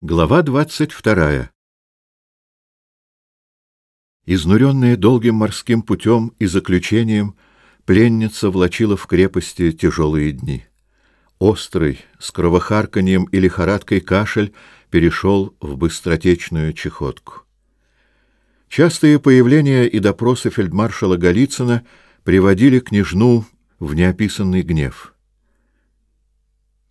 Глава 22. Изнуренная долгим морским путем и заключением, пленница влачила в крепости тяжелые дни. Острый, с кровохарканьем и лихорадкой кашель перешел в быстротечную чехотку. Частые появления и допросы фельдмаршала Голицына приводили княжну в неописанный гнев.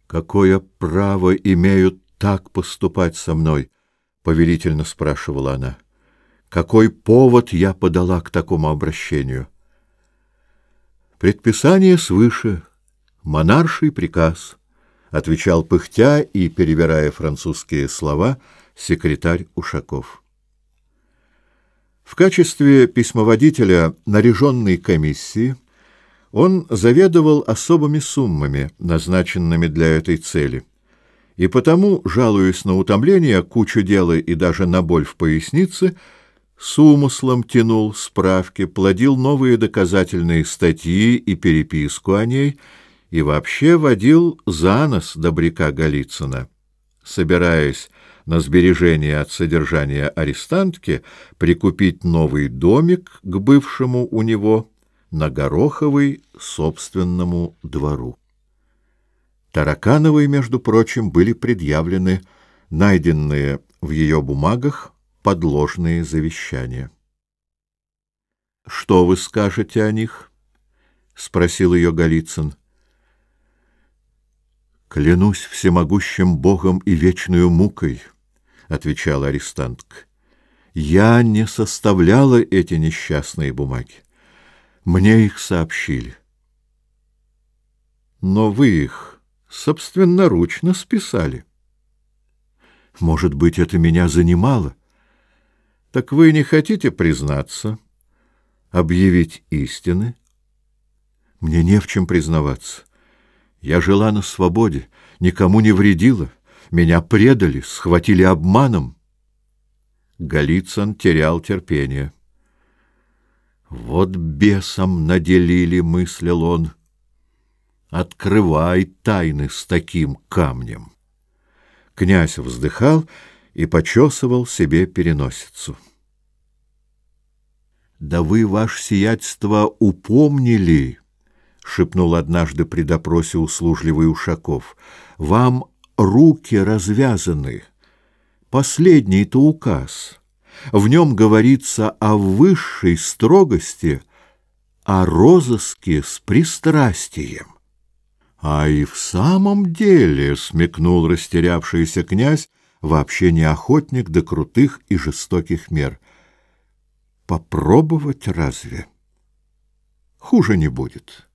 «Какое право имеют так поступать со мной? — повелительно спрашивала она. — Какой повод я подала к такому обращению? — Предписание свыше, монарший приказ, — отвечал пыхтя и, перебирая французские слова, секретарь Ушаков. В качестве письмоводителя наряженной комиссии он заведовал особыми суммами, назначенными для этой цели — и потому, жалуясь на утомление, кучу дела и даже на боль в пояснице, с умыслом тянул справки, плодил новые доказательные статьи и переписку о ней, и вообще водил за нос добряка Голицына. Собираясь на сбережение от содержания арестантки прикупить новый домик к бывшему у него на Гороховой собственному двору. Таракановой, между прочим, были предъявлены найденные в ее бумагах подложные завещания. — Что вы скажете о них? — спросил ее Голицын. — Клянусь всемогущим Богом и вечную мукой, — отвечала арестантка. — Я не составляла эти несчастные бумаги. Мне их сообщили. — Но вы их собственноручно списали. Может быть, это меня занимало? Так вы не хотите признаться, объявить истины? Мне не в чем признаваться. Я жила на свободе, никому не вредила, меня предали, схватили обманом. Голицын терял терпение. Вот бесом наделили, мыслил он открывай тайны с таким камнем. Князь вздыхал и почесывал себе переносицу. «Да вы, ваше сиятельство, упомнили!» — шепнул однажды при допросе услужливый Ушаков. «Вам руки развязаны. Последний-то указ. В нем говорится о высшей строгости, о розыске с пристрастием». А и в самом деле, — смекнул растерявшийся князь, вообще не охотник до крутых и жестоких мер. Попробовать разве? Хуже не будет.